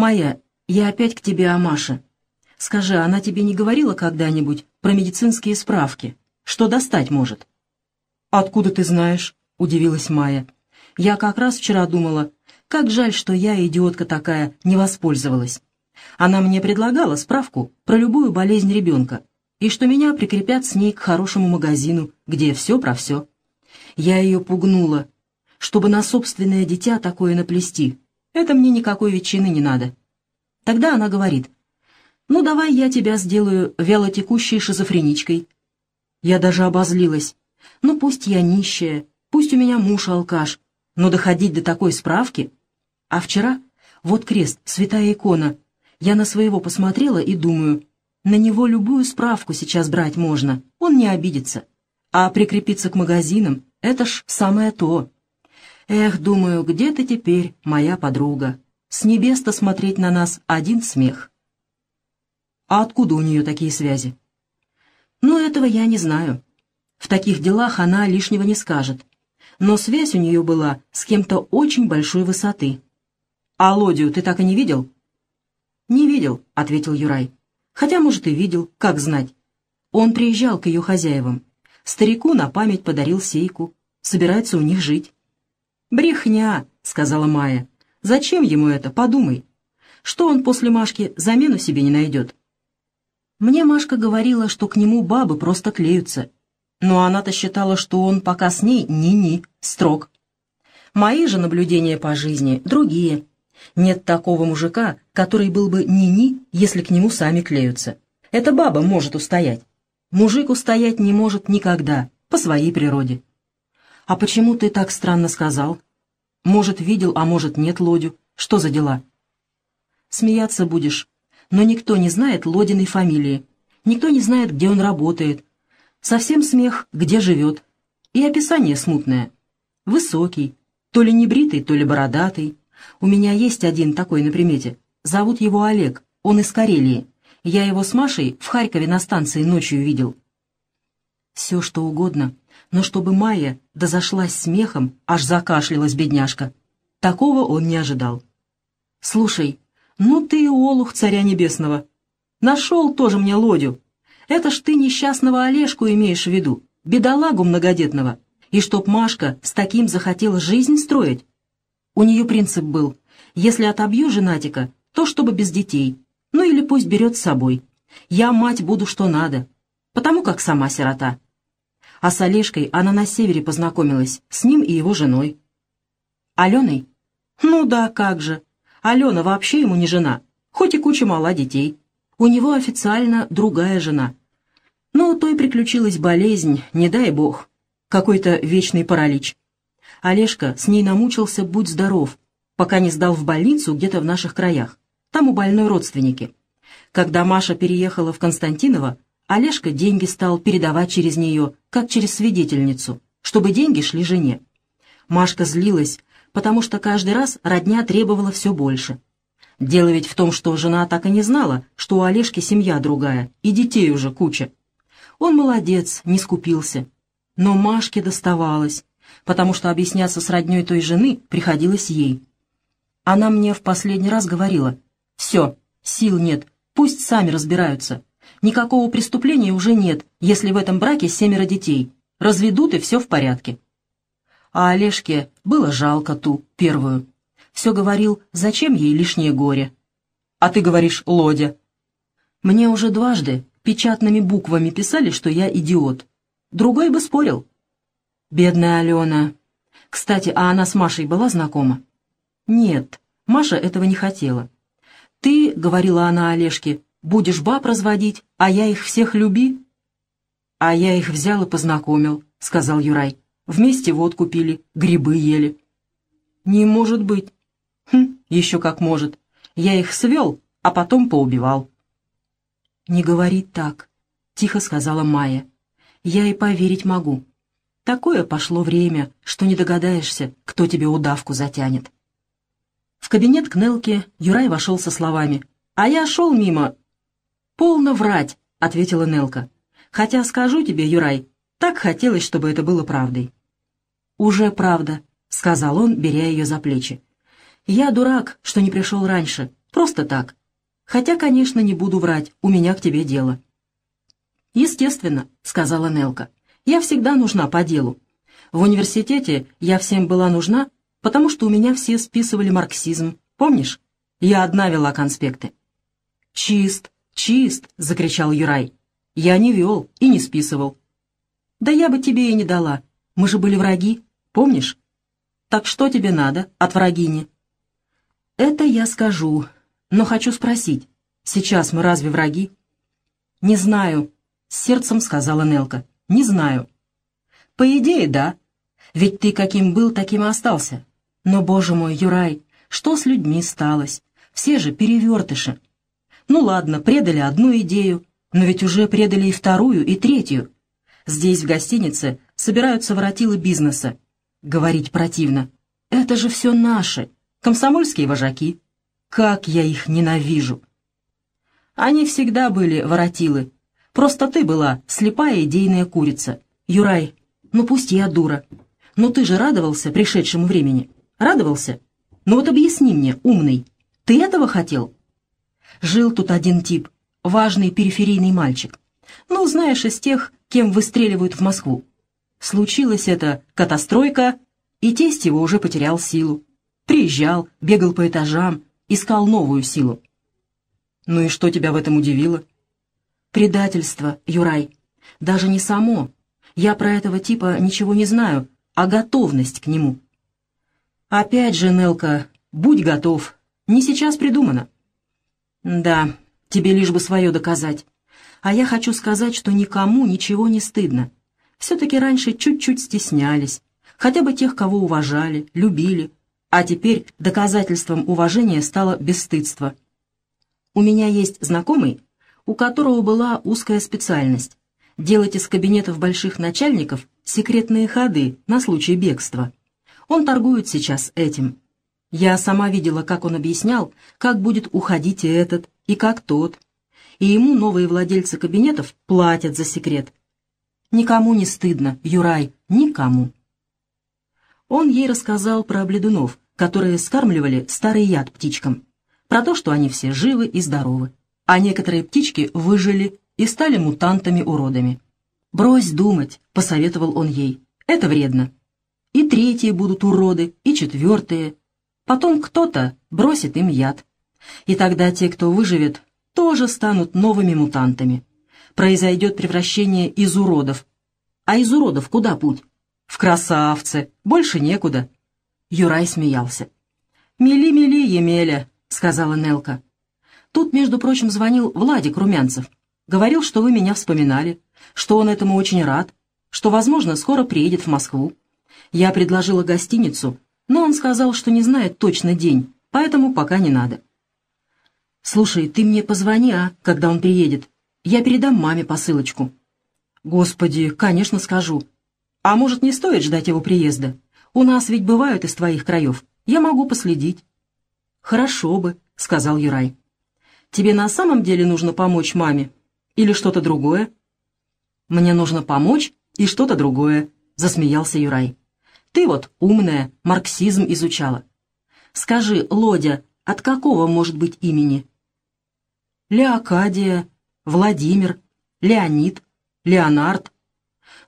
«Майя, я опять к тебе о Маше. Скажи, она тебе не говорила когда-нибудь про медицинские справки? Что достать может?» «Откуда ты знаешь?» — удивилась Майя. «Я как раз вчера думала, как жаль, что я, идиотка такая, не воспользовалась. Она мне предлагала справку про любую болезнь ребенка, и что меня прикрепят с ней к хорошему магазину, где все про все. Я ее пугнула, чтобы на собственное дитя такое наплести. Это мне никакой ветчины не надо. Тогда она говорит, «Ну, давай я тебя сделаю вялотекущей шизофреничкой». Я даже обозлилась. «Ну, пусть я нищая, пусть у меня муж алкаш, но доходить до такой справки...» А вчера, вот крест, святая икона, я на своего посмотрела и думаю, на него любую справку сейчас брать можно, он не обидится. А прикрепиться к магазинам — это ж самое то. Эх, думаю, где ты теперь, моя подруга? С небес-то смотреть на нас один смех. А откуда у нее такие связи? Ну, этого я не знаю. В таких делах она лишнего не скажет. Но связь у нее была с кем-то очень большой высоты. «А Лодию ты так и не видел?» «Не видел», — ответил Юрай. «Хотя, может, и видел, как знать. Он приезжал к ее хозяевам. Старику на память подарил сейку. Собирается у них жить. «Брехня», — сказала Майя. «Зачем ему это? Подумай. Что он после Машки замену себе не найдет?» Мне Машка говорила, что к нему бабы просто клеются. Но она-то считала, что он пока с ней ни-ни, строг. Мои же наблюдения по жизни другие. Нет такого мужика, который был бы ни-ни, если к нему сами клеются. Эта баба может устоять. Мужик устоять не может никогда, по своей природе. «А почему ты так странно сказал? Может, видел, а может, нет Лодю. Что за дела?» «Смеяться будешь. Но никто не знает Лодиной фамилии. Никто не знает, где он работает. Совсем смех, где живет. И описание смутное. Высокий, то ли небритый, то ли бородатый. У меня есть один такой на примете. Зовут его Олег, он из Карелии. Я его с Машей в Харькове на станции ночью видел. Все, что угодно, но чтобы Майя да зашлась смехом, аж закашлялась бедняжка. Такого он не ожидал. «Слушай, ну ты и олух царя небесного. Нашел тоже мне лодю. Это ж ты несчастного Олежку имеешь в виду, бедолагу многодетного. И чтоб Машка с таким захотела жизнь строить. У нее принцип был, если отобью женатика, то чтобы без детей, ну или пусть берет с собой. Я мать буду что надо, потому как сама сирота. А с Олежкой она на севере познакомилась, с ним и его женой. Аленой? Ну да, как же. Алена вообще ему не жена, хоть и куча мала детей. У него официально другая жена. Но у той приключилась болезнь, не дай бог, какой-то вечный паралич. Олежка с ней намучился «Будь здоров», пока не сдал в больницу где-то в наших краях. Там у больной родственники. Когда Маша переехала в Константиново, Олежка деньги стал передавать через нее, как через свидетельницу, чтобы деньги шли жене. Машка злилась, потому что каждый раз родня требовала все больше. Дело ведь в том, что жена так и не знала, что у Олежки семья другая, и детей уже куча. Он молодец, не скупился. Но Машке доставалось, потому что объясняться с родней той жены приходилось ей. Она мне в последний раз говорила, «Все, сил нет, пусть сами разбираются, Никакого преступления уже нет, если в этом браке семеро детей. Разведут, и все в порядке. А Олежке было жалко ту, первую. Все говорил, зачем ей лишнее горе. А ты говоришь «Лодя». Мне уже дважды печатными буквами писали, что я идиот. Другой бы спорил. Бедная Алена. Кстати, а она с Машей была знакома? Нет, Маша этого не хотела. «Ты, — говорила она Олежке, Будешь баб разводить, а я их всех люби?» «А я их взял и познакомил», — сказал Юрай. «Вместе водку пили, грибы ели». «Не может быть». «Хм, еще как может. Я их свел, а потом поубивал». «Не говори так», — тихо сказала Майя. «Я и поверить могу. Такое пошло время, что не догадаешься, кто тебе удавку затянет». В кабинет к Нелке Юрай вошел со словами «А я шел мимо, «Полно врать», — ответила Нелка. «Хотя скажу тебе, Юрай, так хотелось, чтобы это было правдой». «Уже правда», — сказал он, беря ее за плечи. «Я дурак, что не пришел раньше. Просто так. Хотя, конечно, не буду врать, у меня к тебе дело». «Естественно», — сказала Нелка. «Я всегда нужна по делу. В университете я всем была нужна, потому что у меня все списывали марксизм. Помнишь? Я одна вела конспекты». «Чист, чист!» — закричал Юрай. «Я не вел и не списывал». «Да я бы тебе и не дала. Мы же были враги, помнишь?» «Так что тебе надо от врагини?» «Это я скажу, но хочу спросить, сейчас мы разве враги?» «Не знаю», — с сердцем сказала Нелка. «Не знаю». «По идее, да. Ведь ты каким был, таким и остался. Но, боже мой, Юрай, что с людьми сталось? Все же перевертыши. Ну ладно, предали одну идею, но ведь уже предали и вторую, и третью. Здесь, в гостинице, собираются воротилы бизнеса. Говорить противно. Это же все наши, комсомольские вожаки. Как я их ненавижу! Они всегда были воротилы. Просто ты была слепая идейная курица. Юрай, ну пусть я дура. Но ты же радовался пришедшему времени. Радовался? Ну вот объясни мне, умный, ты этого хотел? Жил тут один тип, важный периферийный мальчик. Ну, знаешь, из тех, кем выстреливают в Москву. Случилась эта катастройка, и тесть его уже потерял силу. Приезжал, бегал по этажам, искал новую силу. Ну и что тебя в этом удивило? Предательство, Юрай. Даже не само. Я про этого типа ничего не знаю, а готовность к нему. Опять же, Нелка, будь готов. Не сейчас придумано. Да, тебе лишь бы свое доказать. А я хочу сказать, что никому ничего не стыдно. Все-таки раньше чуть-чуть стеснялись. Хотя бы тех, кого уважали, любили, а теперь доказательством уважения стало бесстыдство. У меня есть знакомый, у которого была узкая специальность — делать из кабинетов больших начальников секретные ходы на случай бегства. Он торгует сейчас этим. Я сама видела, как он объяснял, как будет уходить и этот, и как тот. И ему новые владельцы кабинетов платят за секрет. Никому не стыдно, Юрай, никому. Он ей рассказал про бледунов, которые скармливали старый яд птичкам, про то, что они все живы и здоровы, а некоторые птички выжили и стали мутантами-уродами. «Брось думать», — посоветовал он ей, — «это вредно. И третьи будут уроды, и четвертые. Потом кто-то бросит им яд. И тогда те, кто выживет, тоже станут новыми мутантами. Произойдет превращение из уродов. А из уродов куда путь? В красавцы, больше некуда. Юрай смеялся. «Мели-мели, Емеля», — сказала Нелка. «Тут, между прочим, звонил Владик Румянцев. Говорил, что вы меня вспоминали, что он этому очень рад, что, возможно, скоро приедет в Москву. Я предложила гостиницу, но он сказал, что не знает точно день, поэтому пока не надо». «Слушай, ты мне позвони, а, когда он приедет. Я передам маме посылочку». «Господи, конечно, скажу. А может, не стоит ждать его приезда? У нас ведь бывают из твоих краев. Я могу последить». «Хорошо бы», — сказал Юрай. «Тебе на самом деле нужно помочь маме? Или что-то другое?» «Мне нужно помочь и что-то другое», — засмеялся Юрай. «Ты вот умная, марксизм изучала. Скажи, Лодя, от какого может быть имени?» «Леокадия, Владимир, Леонид, Леонард,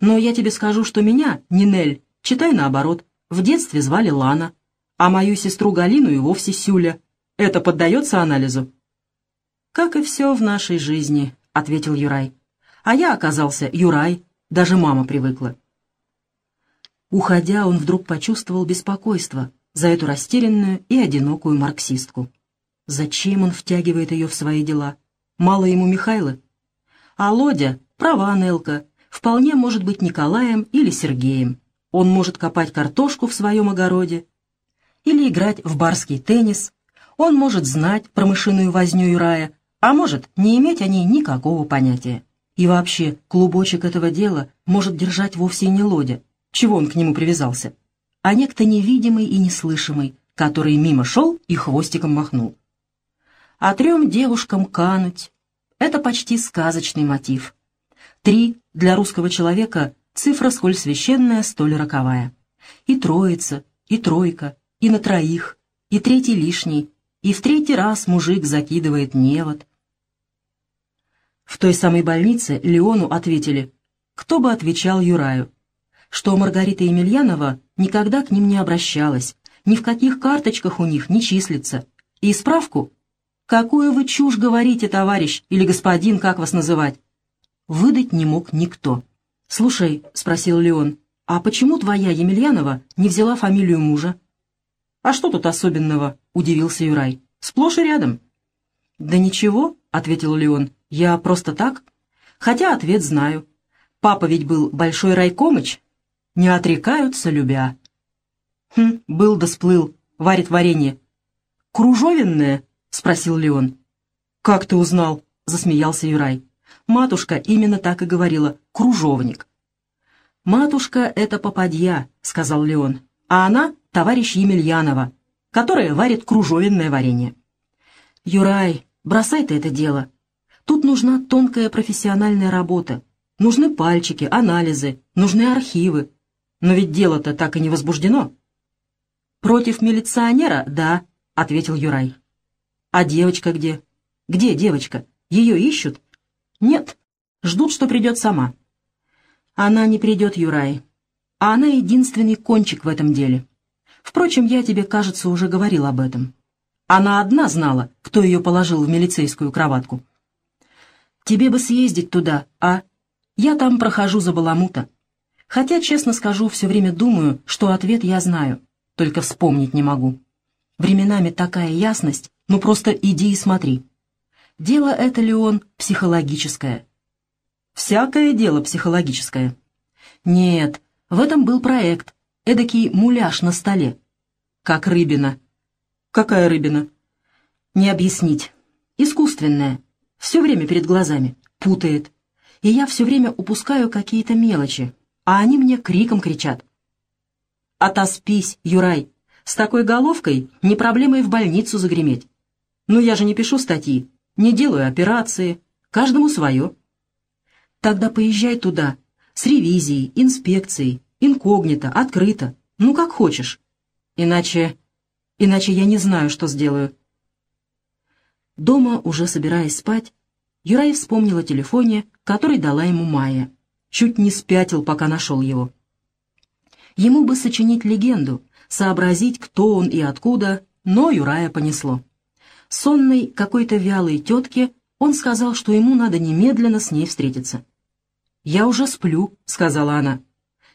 но я тебе скажу, что меня, Нинель, читай наоборот, в детстве звали Лана, а мою сестру Галину и вовсе Сюля. Это поддается анализу?» «Как и все в нашей жизни», — ответил Юрай. «А я оказался Юрай, даже мама привыкла». Уходя, он вдруг почувствовал беспокойство за эту растерянную и одинокую марксистку. Зачем он втягивает ее в свои дела? Мало ему Михайла? А Лодя, права Нелка, вполне может быть Николаем или Сергеем. Он может копать картошку в своем огороде или играть в барский теннис. Он может знать про мышиную возню Юрая, а может не иметь о ней никакого понятия. И вообще, клубочек этого дела может держать вовсе не Лодя, чего он к нему привязался, а некто невидимый и неслышимый, который мимо шел и хвостиком махнул. А трем девушкам кануть — это почти сказочный мотив. Три для русского человека цифра сколь священная, столь роковая. И троица, и тройка, и на троих, и третий лишний. И в третий раз мужик закидывает невод. В той самой больнице Леону ответили, кто бы отвечал Юраю, что Маргарита Емельянова никогда к ним не обращалась, ни в каких карточках у них не числится. И справку «Какую вы чушь говорите, товарищ, или господин, как вас называть?» Выдать не мог никто. «Слушай», — спросил Леон, — «а почему твоя Емельянова не взяла фамилию мужа?» «А что тут особенного?» — удивился Юрай. «Сплошь и рядом». «Да ничего», — ответил Леон, — «я просто так. Хотя ответ знаю. Папа ведь был большой райкомыч. Не отрекаются, любя». «Хм, был да сплыл, варит варенье». «Кружовенное?» — спросил Леон. «Как ты узнал?» — засмеялся Юрай. «Матушка именно так и говорила. Кружовник». «Матушка — это попадья», — сказал Леон. «А она — товарищ Емельянова, которая варит кружовенное варенье». «Юрай, бросай ты это дело. Тут нужна тонкая профессиональная работа. Нужны пальчики, анализы, нужны архивы. Но ведь дело-то так и не возбуждено». «Против милиционера, да», — ответил Юрай. «А девочка где? Где девочка? Ее ищут?» «Нет, ждут, что придет сама». «Она не придет, Юрай. А она единственный кончик в этом деле. Впрочем, я тебе, кажется, уже говорил об этом. Она одна знала, кто ее положил в милицейскую кроватку. Тебе бы съездить туда, а? Я там прохожу за баламута. Хотя, честно скажу, все время думаю, что ответ я знаю, только вспомнить не могу. Временами такая ясность, ну просто иди и смотри. Дело это ли он психологическое? Всякое дело психологическое. Нет, в этом был проект, эдакий муляж на столе. Как рыбина. Какая рыбина? Не объяснить. Искусственная. Все время перед глазами. Путает. И я все время упускаю какие-то мелочи, а они мне криком кричат. «Отоспись, Юрай! С такой головкой не проблема и в больницу загреметь. Но я же не пишу статьи, не делаю операции, каждому свое». Тогда поезжай туда, с ревизией, инспекцией, инкогнито, открыто, ну как хочешь. Иначе... иначе я не знаю, что сделаю. Дома, уже собираясь спать, Юрай вспомнил о телефоне, который дала ему Майя. Чуть не спятил, пока нашел его. Ему бы сочинить легенду, сообразить, кто он и откуда, но Юрая понесло. Сонной какой-то вялой тетке он сказал, что ему надо немедленно с ней встретиться. «Я уже сплю», — сказала она.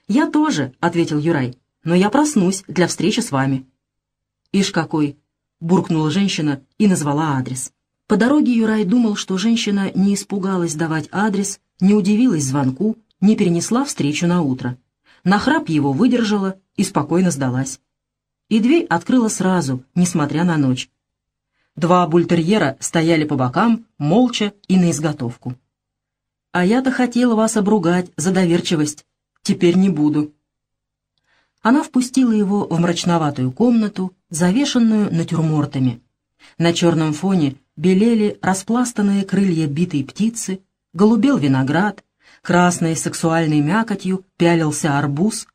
«Я тоже», — ответил Юрай, — «но я проснусь для встречи с вами». «Ишь какой!» — буркнула женщина и назвала адрес. По дороге Юрай думал, что женщина не испугалась давать адрес, не удивилась звонку, не перенесла встречу на утро. На храп его выдержала и спокойно сдалась. И дверь открыла сразу, несмотря на ночь. Два бультерьера стояли по бокам, молча и на изготовку. А я-то хотела вас обругать за доверчивость. Теперь не буду». Она впустила его в мрачноватую комнату, завешенную натюрмортами. На черном фоне белели распластанные крылья битой птицы, голубел виноград, красной сексуальной мякотью пялился арбуз,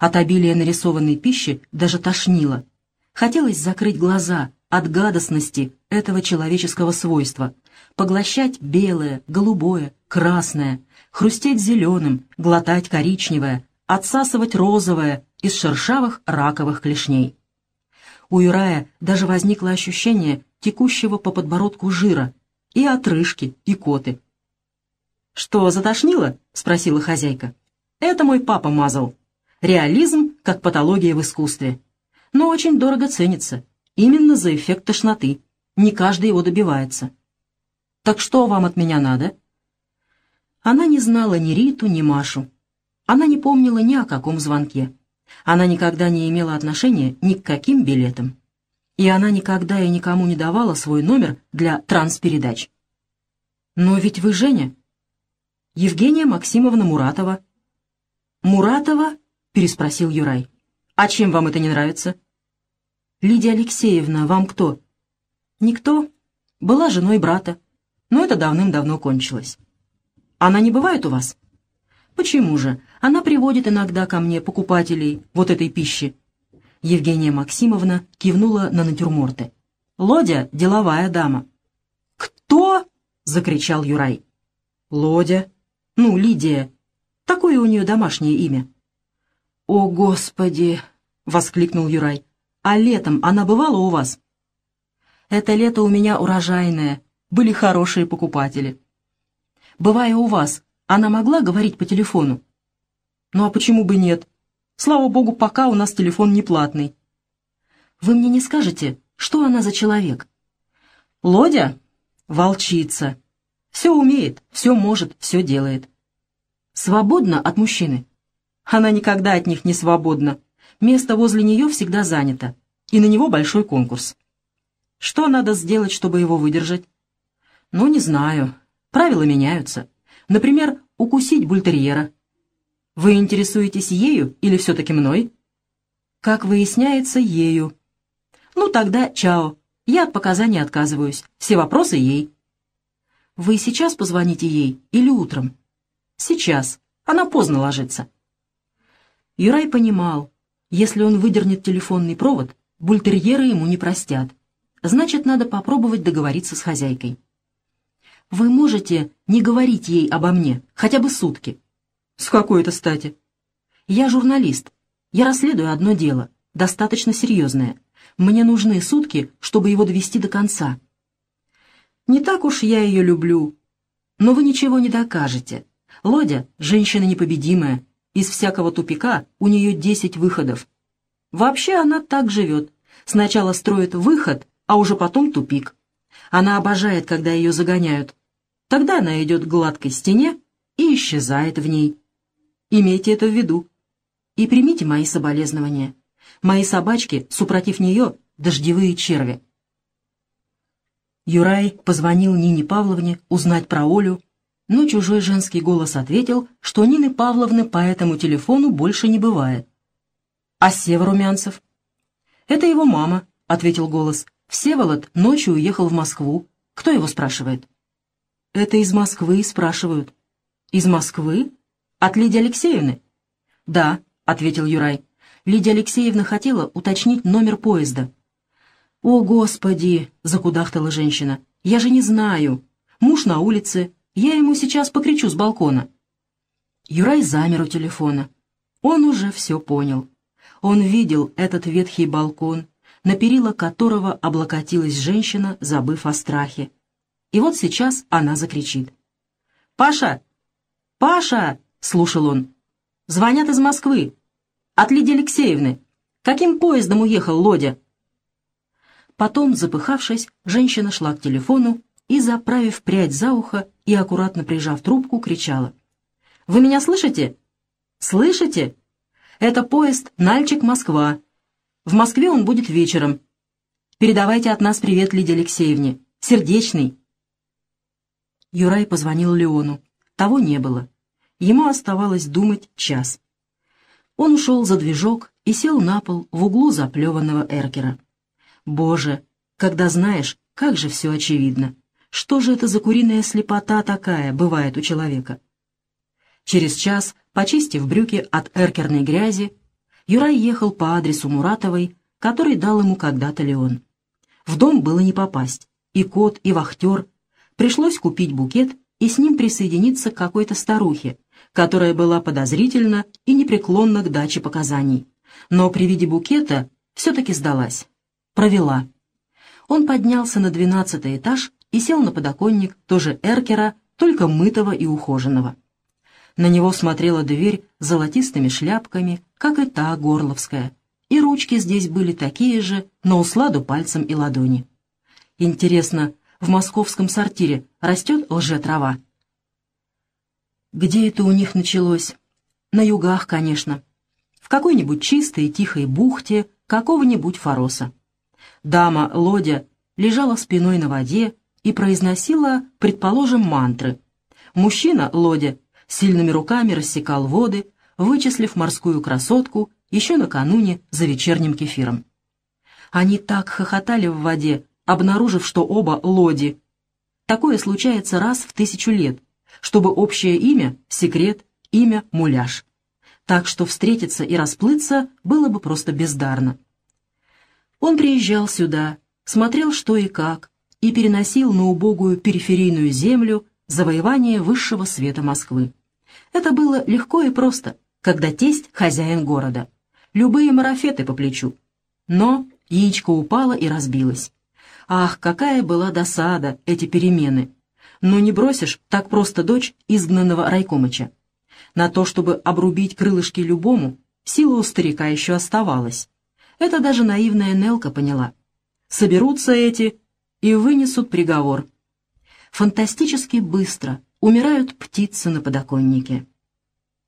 от обилия нарисованной пищи даже тошнило. Хотелось закрыть глаза от гадостности этого человеческого свойства, поглощать белое, голубое, красное, хрустеть зеленым, глотать коричневое, отсасывать розовое из шершавых раковых клешней. У Юрая даже возникло ощущение текущего по подбородку жира, и отрыжки, и коты. «Что, затошнило?» — спросила хозяйка. «Это мой папа мазал. Реализм как патология в искусстве. Но очень дорого ценится. Именно за эффект тошноты. Не каждый его добивается». «Так что вам от меня надо?» Она не знала ни Риту, ни Машу. Она не помнила ни о каком звонке. Она никогда не имела отношения ни к каким билетам. И она никогда и никому не давала свой номер для транспередач. «Но ведь вы Женя?» «Евгения Максимовна Муратова». «Муратова?» — переспросил Юрай. «А чем вам это не нравится?» «Лидия Алексеевна, вам кто?» «Никто. Была женой брата но это давным-давно кончилось. Она не бывает у вас? Почему же? Она приводит иногда ко мне покупателей вот этой пищи. Евгения Максимовна кивнула на натюрморты. Лодя — деловая дама». «Кто?» — закричал Юрай. «Лодя. Ну, Лидия. Такое у нее домашнее имя». «О, Господи!» — воскликнул Юрай. «А летом она бывала у вас?» «Это лето у меня урожайное. Были хорошие покупатели». «Бывая у вас, она могла говорить по телефону?» «Ну а почему бы нет? Слава богу, пока у нас телефон не платный». «Вы мне не скажете, что она за человек?» «Лодя? Волчица. Все умеет, все может, все делает. Свободна от мужчины?» Она никогда от них не свободна. Место возле нее всегда занято, и на него большой конкурс. Что надо сделать, чтобы его выдержать? Ну, не знаю. Правила меняются. Например, укусить бультерьера. Вы интересуетесь ею или все-таки мной? Как выясняется, ею. Ну, тогда чао. Я от показаний отказываюсь. Все вопросы ей. Вы сейчас позвоните ей или утром? Сейчас. Она поздно ложится. Юрай понимал, если он выдернет телефонный провод, бультерьеры ему не простят. Значит, надо попробовать договориться с хозяйкой. «Вы можете не говорить ей обо мне, хотя бы сутки?» «С какой это стати?» «Я журналист. Я расследую одно дело, достаточно серьезное. Мне нужны сутки, чтобы его довести до конца». «Не так уж я ее люблю. Но вы ничего не докажете. Лодя — женщина непобедимая, из всякого тупика у нее десять выходов. Вообще она так живет. Сначала строит выход, а уже потом тупик. Она обожает, когда ее загоняют. Тогда она идет к гладкой стене и исчезает в ней. Имейте это в виду. И примите мои соболезнования. Мои собачки, супротив нее, дождевые черви. Юрай позвонил Нине Павловне узнать про Олю но чужой женский голос ответил, что Нины Павловны по этому телефону больше не бывает. «А Сева Румянцев?» «Это его мама», — ответил голос. «Всеволод ночью уехал в Москву. Кто его спрашивает?» «Это из Москвы спрашивают». «Из Москвы? От Лидии Алексеевны?» «Да», — ответил Юрай. Лидия Алексеевна хотела уточнить номер поезда. «О, Господи!» — закудахтала женщина. «Я же не знаю. Муж на улице, я ему сейчас покричу с балкона». Юрай замер у телефона. Он уже все понял. Он видел этот ветхий балкон, на перила которого облокотилась женщина, забыв о страхе. И вот сейчас она закричит. «Паша! Паша!» — слушал он. «Звонят из Москвы. От Лидии Алексеевны. Каким поездом уехал Лодя?» Потом, запыхавшись, женщина шла к телефону и, заправив прядь за ухо и аккуратно прижав трубку, кричала. «Вы меня слышите? Слышите? Это поезд Нальчик-Москва. В Москве он будет вечером. Передавайте от нас привет Лидии Алексеевне. Сердечный». Юрай позвонил Леону. Того не было. Ему оставалось думать час. Он ушел за движок и сел на пол в углу заплеванного эркера. Боже, когда знаешь, как же все очевидно. Что же это за куриная слепота такая бывает у человека? Через час, почистив брюки от эркерной грязи, Юрай ехал по адресу Муратовой, который дал ему когда-то Леон. В дом было не попасть, и кот, и вахтер. Пришлось купить букет и с ним присоединиться к какой-то старухе, которая была подозрительна и непреклонна к даче показаний. Но при виде букета все-таки сдалась. Провела. Он поднялся на двенадцатый этаж и сел на подоконник, тоже эркера, только мытого и ухоженного. На него смотрела дверь с золотистыми шляпками, как и та горловская, и ручки здесь были такие же, но усладу пальцем и ладони. Интересно, в московском сортире растет лжетрава? Где это у них началось? На югах, конечно. В какой-нибудь чистой и тихой бухте какого-нибудь фороса. Дама Лодя лежала спиной на воде и произносила, предположим, мантры. Мужчина, Лодя, сильными руками рассекал воды, вычислив морскую красотку еще накануне за вечерним кефиром. Они так хохотали в воде, обнаружив, что оба Лоди. Такое случается раз в тысячу лет, чтобы общее имя — секрет, имя — муляж. Так что встретиться и расплыться было бы просто бездарно. Он приезжал сюда, смотрел что и как, и переносил на убогую периферийную землю завоевание высшего света Москвы. Это было легко и просто, когда тесть хозяин города. Любые марафеты по плечу. Но яичко упало и разбилось. Ах, какая была досада, эти перемены! Но не бросишь так просто дочь изгнанного Райкомыча. На то, чтобы обрубить крылышки любому, сила у старика еще оставалась. Это даже наивная Нелка поняла. Соберутся эти и вынесут приговор. Фантастически быстро умирают птицы на подоконнике.